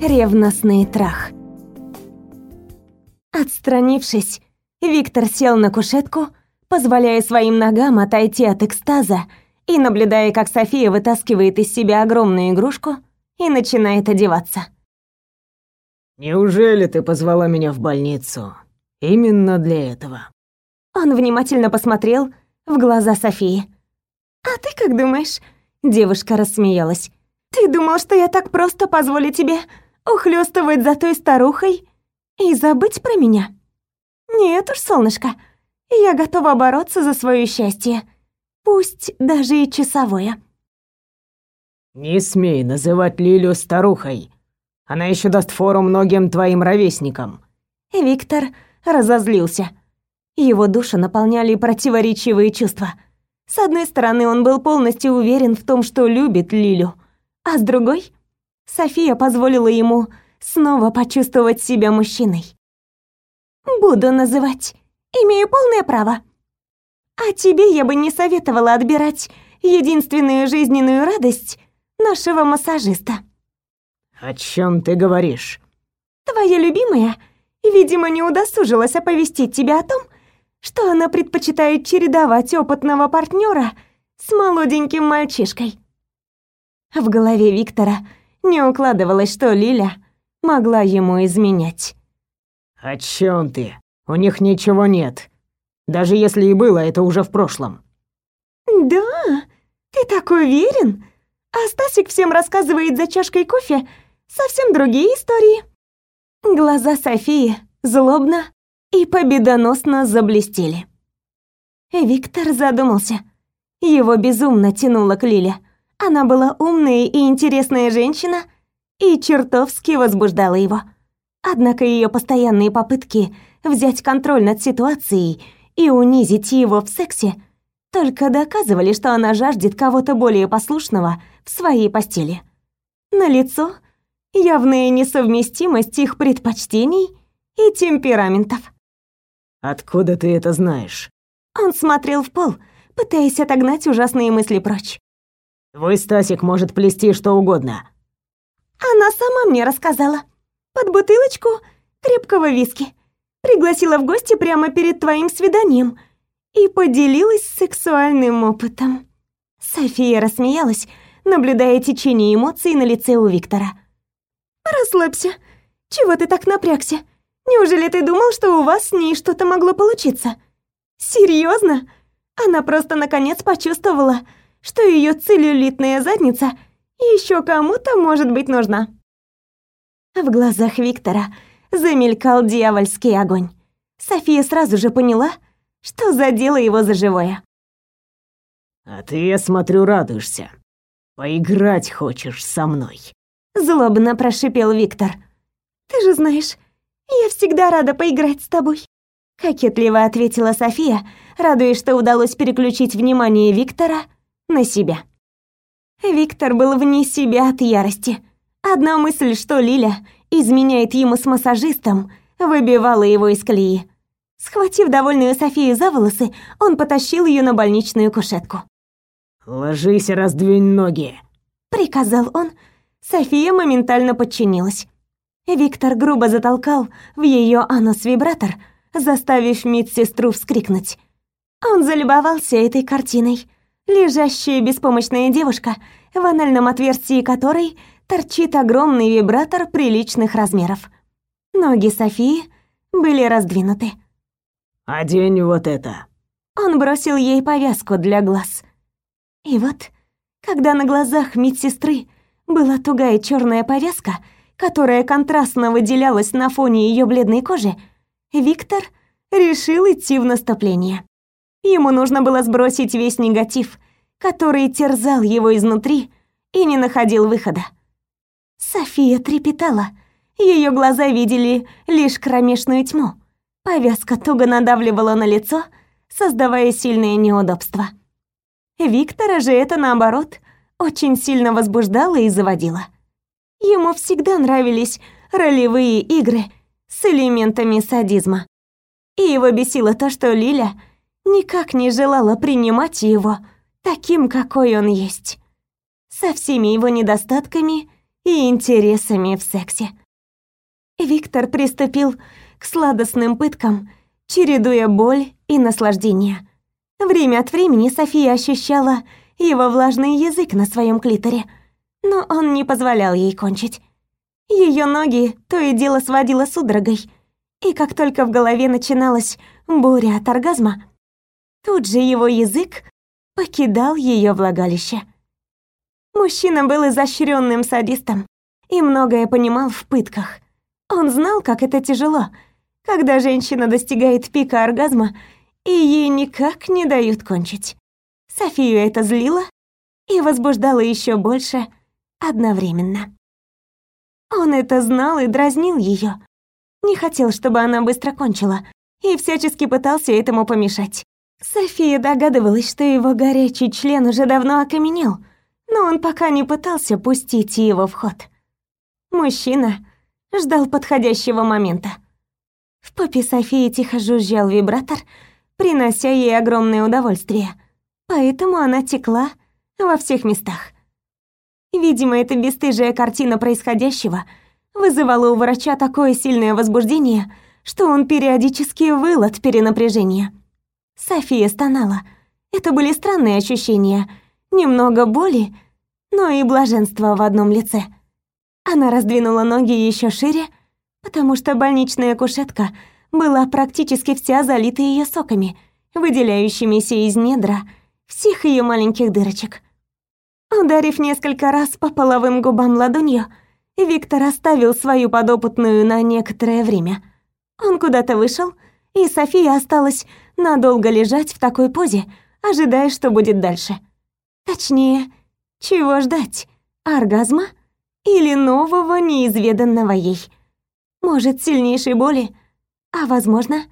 Ревностный трах. Отстранившись, Виктор сел на кушетку, позволяя своим ногам отойти от экстаза и наблюдая, как София вытаскивает из себя огромную игрушку и начинает одеваться. «Неужели ты позвала меня в больницу? Именно для этого?» Он внимательно посмотрел в глаза Софии. «А ты как думаешь?» Девушка рассмеялась. «Ты думал, что я так просто позволю тебе ухлёстывать за той старухой и забыть про меня? Нет уж, солнышко, я готова бороться за свое счастье, пусть даже и часовое». «Не смей называть Лилю старухой. Она еще даст фору многим твоим ровесникам». Виктор разозлился. Его душу наполняли противоречивые чувства. С одной стороны, он был полностью уверен в том, что любит Лилю, а с другой, София позволила ему снова почувствовать себя мужчиной. «Буду называть. Имею полное право. А тебе я бы не советовала отбирать единственную жизненную радость нашего массажиста». «О чем ты говоришь?» «Твоя любимая, видимо, не удосужилась оповестить тебя о том, что она предпочитает чередовать опытного партнера с молоденьким мальчишкой. В голове Виктора не укладывалось, что Лиля могла ему изменять. «О чем ты? У них ничего нет. Даже если и было, это уже в прошлом». «Да? Ты так уверен? А Стасик всем рассказывает за чашкой кофе совсем другие истории». Глаза Софии злобно и победоносно заблестели. Виктор задумался. Его безумно тянуло к Лиле. Она была умная и интересная женщина и чертовски возбуждала его. Однако ее постоянные попытки взять контроль над ситуацией и унизить его в сексе только доказывали, что она жаждет кого-то более послушного в своей постели. На лицо явная несовместимость их предпочтений и темпераментов. Откуда ты это знаешь? Он смотрел в пол, пытаясь отогнать ужасные мысли прочь. Твой Стасик может плести что угодно. Она сама мне рассказала. Под бутылочку крепкого виски. Пригласила в гости прямо перед твоим свиданием и поделилась сексуальным опытом. София рассмеялась, наблюдая течение эмоций на лице у Виктора. «Расслабься. Чего ты так напрягся? Неужели ты думал, что у вас с ней что-то могло получиться? Серьезно? Она просто наконец почувствовала, что ее целлюлитная задница еще кому-то может быть нужна. В глазах Виктора замелькал дьявольский огонь. София сразу же поняла, что задела его за живое. «А ты, я смотрю, радуешься. Поиграть хочешь со мной?» Злобно прошипел Виктор. «Ты же знаешь, «Я всегда рада поиграть с тобой», — кокетливо ответила София, радуясь, что удалось переключить внимание Виктора на себя. Виктор был вне себя от ярости. Одна мысль, что Лиля изменяет ему с массажистом, выбивала его из колеи. Схватив довольную Софию за волосы, он потащил ее на больничную кушетку. «Ложись и раздвинь ноги», — приказал он. София моментально подчинилась. Виктор грубо затолкал в ее анус-вибратор, заставив медсестру вскрикнуть. Он залюбовался этой картиной. Лежащая беспомощная девушка, в анальном отверстии которой торчит огромный вибратор приличных размеров. Ноги Софии были раздвинуты. «Одень вот это». Он бросил ей повязку для глаз. И вот, когда на глазах медсестры была тугая черная повязка, которая контрастно выделялась на фоне ее бледной кожи, Виктор решил идти в наступление. Ему нужно было сбросить весь негатив, который терзал его изнутри и не находил выхода. София трепетала. Ее глаза видели лишь кромешную тьму. Повязка туго надавливала на лицо, создавая сильное неудобство. Виктора же это, наоборот, очень сильно возбуждало и заводило. Ему всегда нравились ролевые игры с элементами садизма. И его бесило то, что Лиля никак не желала принимать его таким, какой он есть. Со всеми его недостатками и интересами в сексе. Виктор приступил к сладостным пыткам, чередуя боль и наслаждение. Время от времени София ощущала его влажный язык на своем клиторе, но он не позволял ей кончить. Ее ноги то и дело сводило судорогой, и как только в голове начиналась буря от оргазма, тут же его язык покидал ее влагалище. Мужчина был изощренным садистом и многое понимал в пытках. Он знал, как это тяжело, когда женщина достигает пика оргазма, и ей никак не дают кончить. Софию это злило и возбуждало еще больше одновременно. Он это знал и дразнил ее. Не хотел, чтобы она быстро кончила, и всячески пытался этому помешать. София догадывалась, что его горячий член уже давно окаменел, но он пока не пытался пустить его в ход. Мужчина ждал подходящего момента. В попе Софии тихо жужжал вибратор, принося ей огромное удовольствие, поэтому она текла во всех местах. Видимо, эта бесстыжая картина происходящего вызывала у врача такое сильное возбуждение, что он периодически выл от перенапряжения. София стонала. Это были странные ощущения. Немного боли, но и блаженства в одном лице. Она раздвинула ноги еще шире, потому что больничная кушетка была практически вся залита ее соками, выделяющимися из недра всех ее маленьких дырочек. Ударив несколько раз по половым губам ладонью, Виктор оставил свою подопытную на некоторое время. Он куда-то вышел, и София осталась надолго лежать в такой позе, ожидая, что будет дальше. Точнее, чего ждать? Оргазма или нового неизведанного ей? Может, сильнейшей боли, а возможно,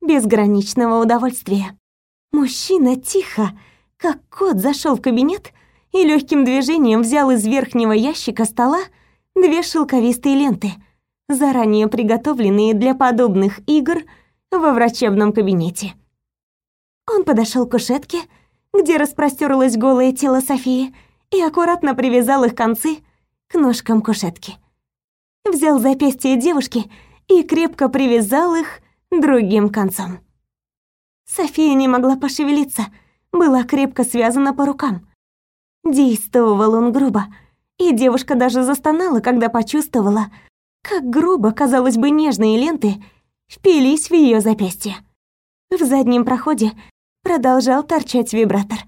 безграничного удовольствия. Мужчина тихо, как кот, зашел в кабинет и легким движением взял из верхнего ящика стола две шелковистые ленты, заранее приготовленные для подобных игр во врачебном кабинете. Он подошел к кушетке, где распростерлось голое тело Софии, и аккуратно привязал их концы к ножкам кушетки. Взял запястье девушки и крепко привязал их другим концом. София не могла пошевелиться, была крепко связана по рукам. Действовал он грубо, и девушка даже застонала, когда почувствовала, как грубо, казалось бы, нежные ленты впились в ее запястье. В заднем проходе продолжал торчать вибратор.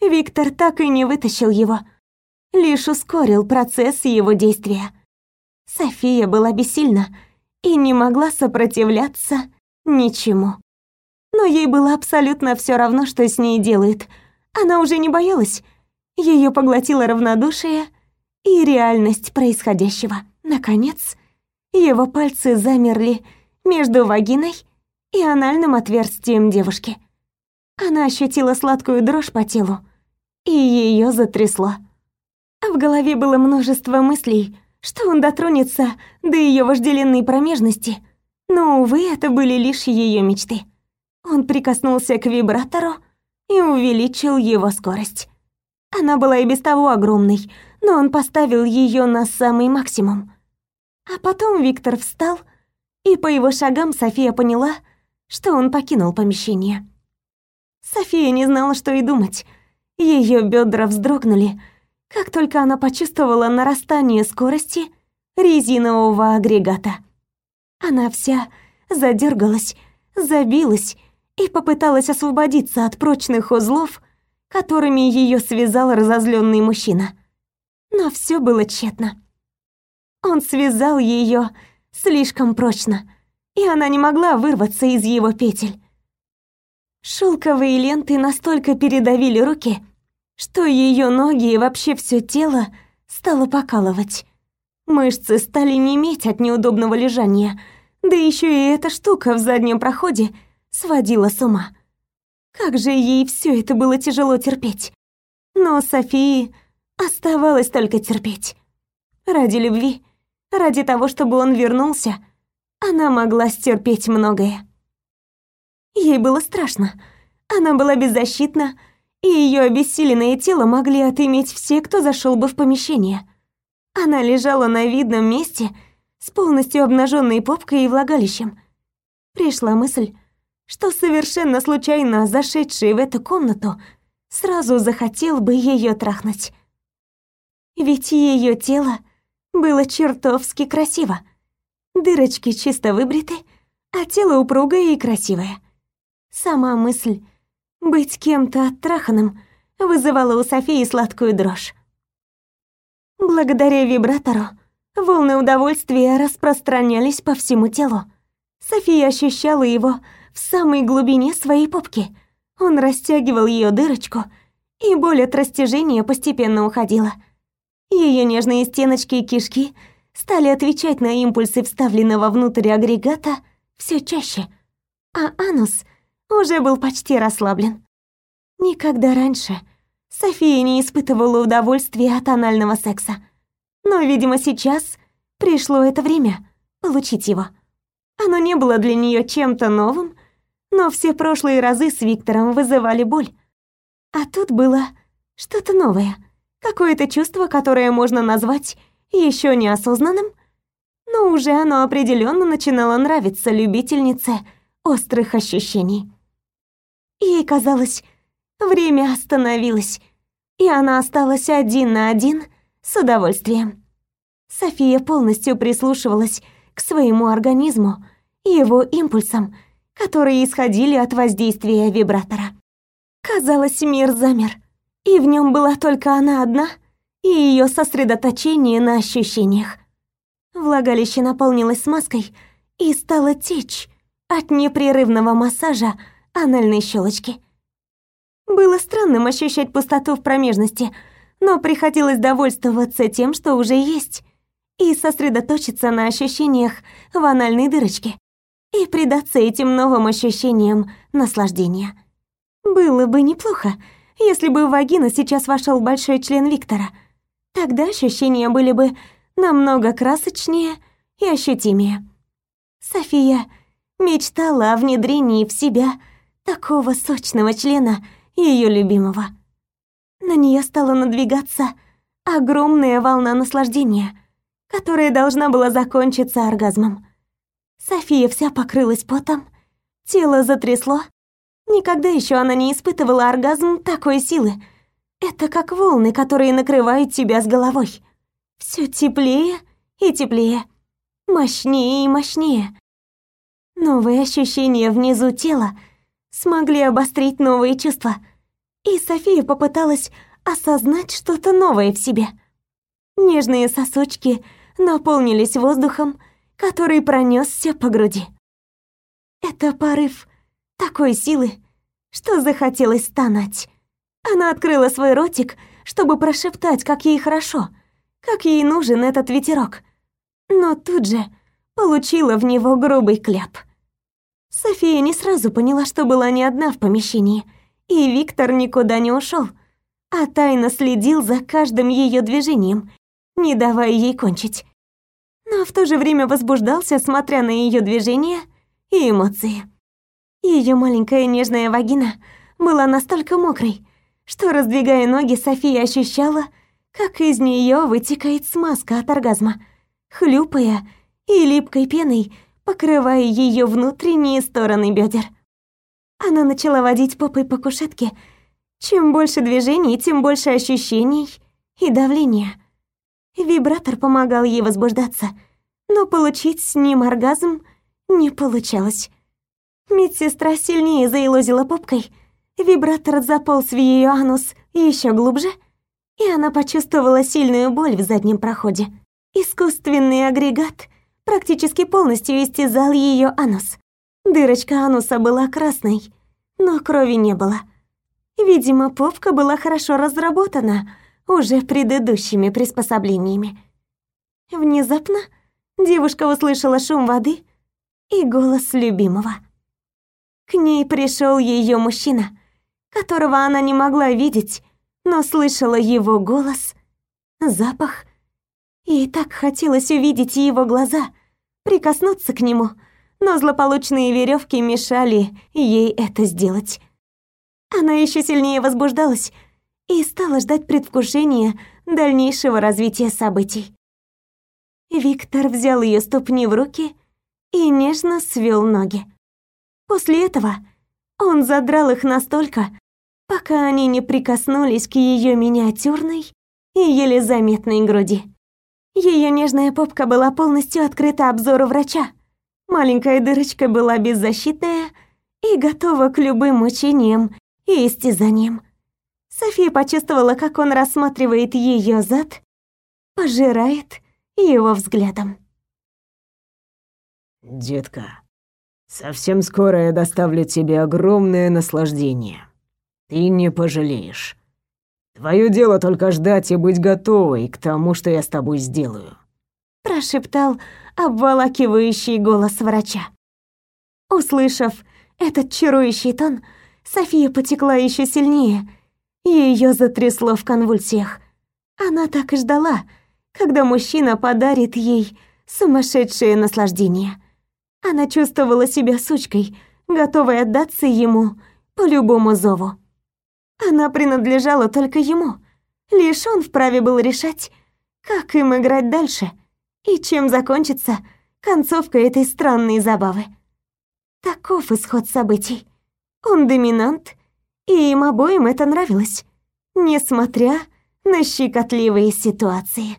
Виктор так и не вытащил его, лишь ускорил процесс его действия. София была бессильна и не могла сопротивляться ничему. Но ей было абсолютно все равно, что с ней делают. Она уже не боялась. Ее поглотило равнодушие и реальность происходящего. Наконец, его пальцы замерли между вагиной и анальным отверстием девушки. Она ощутила сладкую дрожь по телу, и ее затрясло. В голове было множество мыслей, что он дотронется до ее вожделенной промежности, но, увы, это были лишь ее мечты. Он прикоснулся к вибратору и увеличил его скорость. Она была и без того огромной, но он поставил ее на самый максимум. А потом Виктор встал, и по его шагам София поняла, что он покинул помещение. София не знала, что и думать. Ее бедра вздрогнули, как только она почувствовала нарастание скорости резинового агрегата. Она вся задергалась, забилась и попыталась освободиться от прочных узлов, которыми ее связал разозленный мужчина. Но все было тщетно. Он связал ее слишком прочно, и она не могла вырваться из его петель. Шелковые ленты настолько передавили руки, что ее ноги и вообще все тело стало покалывать. Мышцы стали неметь от неудобного лежания, да еще и эта штука в заднем проходе сводила с ума. Как же ей все это было тяжело терпеть. Но Софии оставалось только терпеть. Ради любви, ради того, чтобы он вернулся, она могла стерпеть многое. Ей было страшно. Она была беззащитна, и ее обессиленное тело могли отыметь все, кто зашел бы в помещение. Она лежала на видном месте с полностью обнаженной попкой и влагалищем. Пришла мысль, что совершенно случайно зашедший в эту комнату сразу захотел бы ее трахнуть. Ведь ее тело было чертовски красиво. Дырочки чисто выбриты, а тело упругое и красивое. Сама мысль быть кем-то оттраханным вызывала у Софии сладкую дрожь. Благодаря вибратору волны удовольствия распространялись по всему телу. София ощущала его в самой глубине своей попки. Он растягивал ее дырочку, и боль от растяжения постепенно уходила. Ее нежные стеночки и кишки стали отвечать на импульсы вставленного внутрь агрегата все чаще, а анус уже был почти расслаблен. Никогда раньше София не испытывала удовольствия от анального секса. Но, видимо, сейчас пришло это время получить его. Оно не было для нее чем-то новым, но все прошлые разы с Виктором вызывали боль. А тут было что-то новое, какое-то чувство, которое можно назвать еще неосознанным, но уже оно определенно начинало нравиться любительнице острых ощущений. Ей казалось, время остановилось, и она осталась один на один с удовольствием. София полностью прислушивалась к своему организму и его импульсам, которые исходили от воздействия вибратора. Казалось, мир замер, и в нем была только она одна и ее сосредоточение на ощущениях. Влагалище наполнилось смазкой и стало течь от непрерывного массажа анальной щелочки. Было странным ощущать пустоту в промежности, но приходилось довольствоваться тем, что уже есть, и сосредоточиться на ощущениях в анальной дырочке и предаться этим новым ощущениям наслаждения. Было бы неплохо, если бы в вагину сейчас вошел большой член Виктора. Тогда ощущения были бы намного красочнее и ощутимее. София мечтала о внедрении в себя такого сочного члена ее любимого. На нее стала надвигаться огромная волна наслаждения, которая должна была закончиться оргазмом. София вся покрылась потом, тело затрясло. Никогда еще она не испытывала оргазм такой силы. Это как волны, которые накрывают тебя с головой. Все теплее и теплее, мощнее и мощнее. Новые ощущения внизу тела смогли обострить новые чувства, и София попыталась осознать что-то новое в себе. Нежные сосочки наполнились воздухом, который пронесся по груди. Это порыв такой силы, что захотелось стонать. Она открыла свой ротик, чтобы прошептать, как ей хорошо, как ей нужен этот ветерок. Но тут же получила в него грубый кляп. София не сразу поняла, что была не одна в помещении, и Виктор никуда не ушел, а тайно следил за каждым ее движением, не давая ей кончить. Но в то же время возбуждался, смотря на ее движения и эмоции. Ее маленькая нежная вагина была настолько мокрой, что, раздвигая ноги, София ощущала, как из нее вытекает смазка от оргазма, хлюпая и липкой пеной покрывая ее внутренние стороны бедер. Она начала водить попой по кушетке. Чем больше движений, тем больше ощущений и давления. Вибратор помогал ей возбуждаться, но получить с ним оргазм не получалось. Медсестра сильнее заилозила попкой, вибратор заполз в ее анус еще глубже, и она почувствовала сильную боль в заднем проходе. Искусственный агрегат практически полностью истязал ее анус. Дырочка ануса была красной, но крови не было. Видимо, попка была хорошо разработана уже предыдущими приспособлениями. Внезапно девушка услышала шум воды и голос любимого. К ней пришел ее мужчина, которого она не могла видеть, но слышала его голос, запах, и так хотелось увидеть его глаза, прикоснуться к нему, но злополучные веревки мешали ей это сделать. Она еще сильнее возбуждалась и стала ждать предвкушения дальнейшего развития событий. Виктор взял ее ступни в руки и нежно свел ноги. После этого он задрал их настолько, пока они не прикоснулись к ее миниатюрной и еле заметной груди. Ее нежная попка была полностью открыта обзору врача. Маленькая дырочка была беззащитная и готова к любым мучениям и истязаниям. София почувствовала, как он рассматривает ее зад, пожирает его взглядом. «Детка, совсем скоро я доставлю тебе огромное наслаждение. Ты не пожалеешь. Твое дело только ждать и быть готовой к тому, что я с тобой сделаю», прошептал обволакивающий голос врача. Услышав этот чарующий тон, София потекла еще сильнее, и ее затрясло в конвульсиях. Она так и ждала, когда мужчина подарит ей сумасшедшее наслаждение. Она чувствовала себя сучкой, готовой отдаться ему по любому зову. Она принадлежала только ему. Лишь он вправе был решать, как им играть дальше и чем закончится концовка этой странной забавы. Таков исход событий. Он доминант, и им обоим это нравилось, несмотря на щекотливые ситуации.